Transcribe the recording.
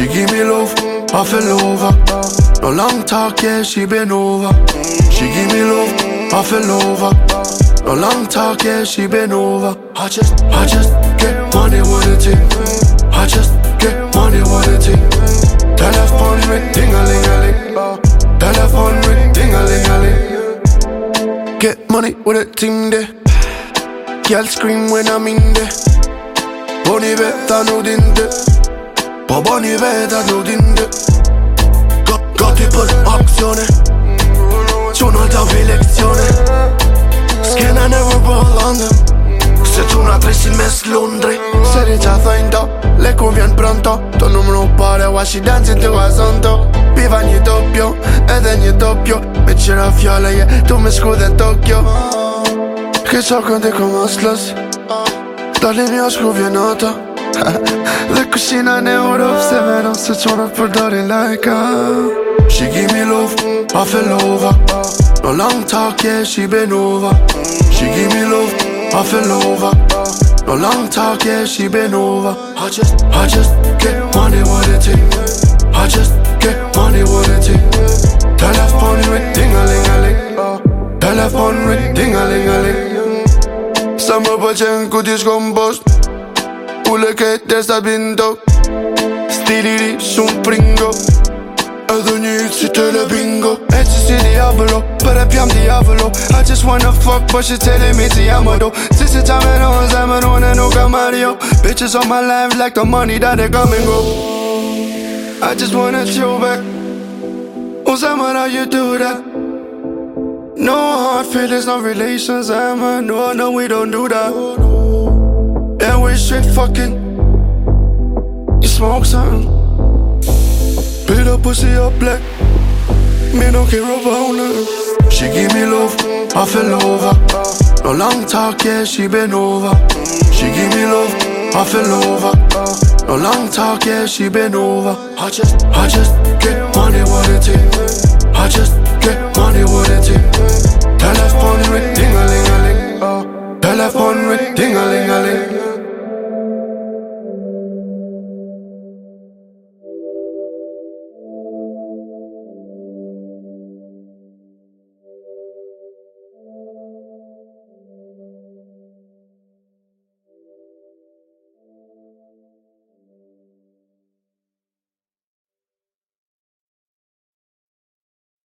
She give me love, I fell over. No long talk, yeah, she been over. She give me love, I fell over. No long talk, yeah, she been over. I just, I just get money with it. I just get money with it. Telephone ring, ding a ling a ling. Telephone ring, ding a ling a ling. Get money with a team there. Girl scream when I'm in there. Bonnie veta nu din det. Po bani vetë atë lutin dhe Gati për aksione. Quna ta vi lekcione. Skena nevër për landëm Se quna tresin mes lundri Seri qa thëjnë to Leku vjen pronto. To numru pare Wa shi dancin të vazon to Piva një dopjo Edhe një dopjo Me qira fjole je Tu me shku dhe Tokyo. Tokjo Këtë qakën të komos lës Dalim jo shku vjen ata Dhe kushina në Europë Se verëm se qonat përdori lajka She give me love, I fell over. No long talk, yeah, she been over. She give me love, I fell over. No long talk, yeah, she been over. I just, I just get money with it I just get money with it Telephone ring, ding-a-ling-a-ling Telephone ring, ding-a-ling-a-ling Să mă băcem cu discompost Pule che te sta binto Stiliri su un pringo. Ad ogni si te le bingo. Ecstasy diavolo, but I piam diavolo I just wanna fuck, but she telling me ti amo though Sissy time and on, Simon on and Mario Bitches on my life like the money that they come and go. I just wanna chill back. Simon, how you do that? No hard feelings, no relations, I'm no, no, we don't do that. We straight fucking. You smoke something. Beat up pussy up black. Me don't care about nothing. She give me love, I fell over. No long talk, yeah, she been over. She give me love, I fell over. No long talk, yeah, she been over. I just, I just get money with it. I just get